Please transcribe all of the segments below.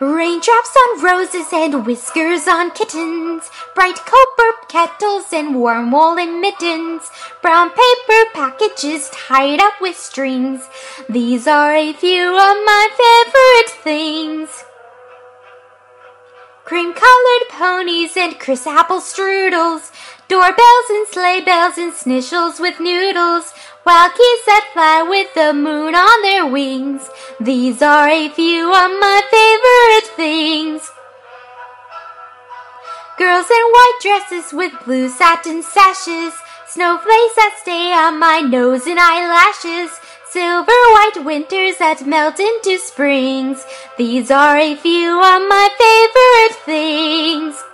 Raindrops on roses and whiskers on kittens, bright copper kettles and warm woolen mittens, brown paper packages tied up with strings. These are a few of my favorite things. Cream colored ponies and crisp apple strudels, doorbells and sleigh bells and schnitzels with noodles, geese that fly with the moon on their wings. These are a few of my favorite things. Girls in white dresses with blue satin sashes, snowflakes that stay on my nose and eyelashes, silver white winters that melt into springs. These are a few of my favorite things.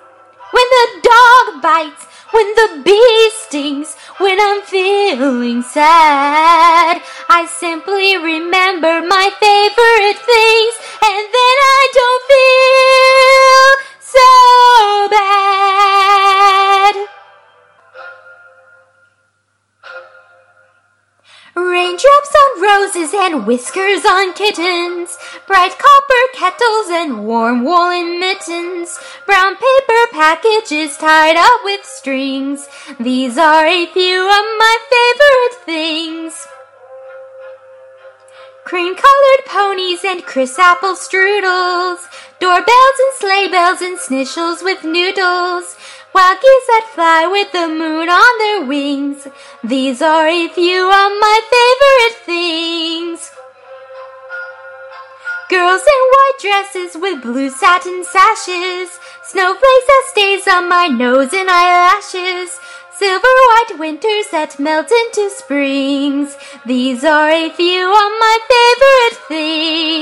When the bites, when the bee stings, when I'm feeling sad. I simply remember my favorite things and then I don't feel Raindrops on roses and whiskers on kittens, bright copper kettles and warm woolen mittens, brown paper packages tied up with strings. These are a few of my favorite things. Cream colored ponies and crisp apple strudels, doorbells and sleigh bells and schnitzels with noodles, wild geese that fly with the moon on their wings. These are a few of my favorite things. Girls in white dresses with blue satin sashes, snowflakes that stays on my nose and eyelashes, silver white winters that melt into springs. These are a few of my favorite things.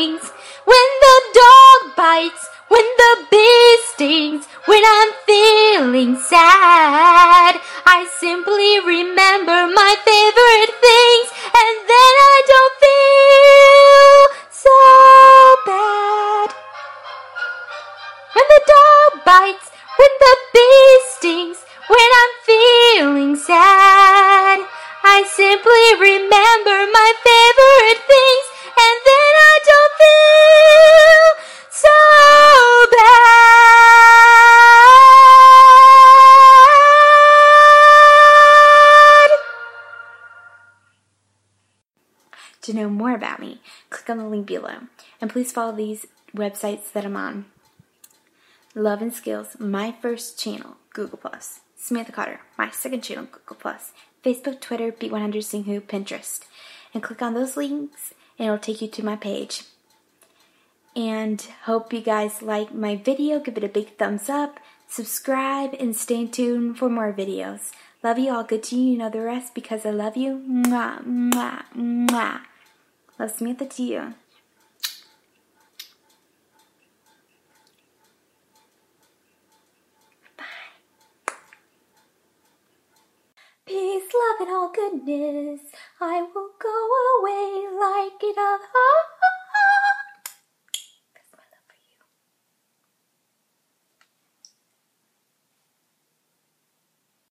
Feeling sad, I simply remember my favorite things and then I don't feel so bad. When the dog bites, when the bee stings, when I'm feeling sad, I simply remember my favorite things and then To know more about me, click on the link below. And please follow these websites that I'm on. Love and Skills, my first channel, Google Plus. Samantha Cotter, my second channel, Google Plus. Facebook, Twitter, Beat100 Sing Who, Pinterest. And click on those links and it'll take you to my page. And hope you guys like my video. Give it a big thumbs up. Subscribe and stay tuned for more videos. Love you all. Good to you. You know the rest because I love you. Mwah, mwah, mwah. Love Samantha to you. Peace, love, and all goodness. I will go away like it other